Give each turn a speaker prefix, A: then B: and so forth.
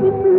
A: with me.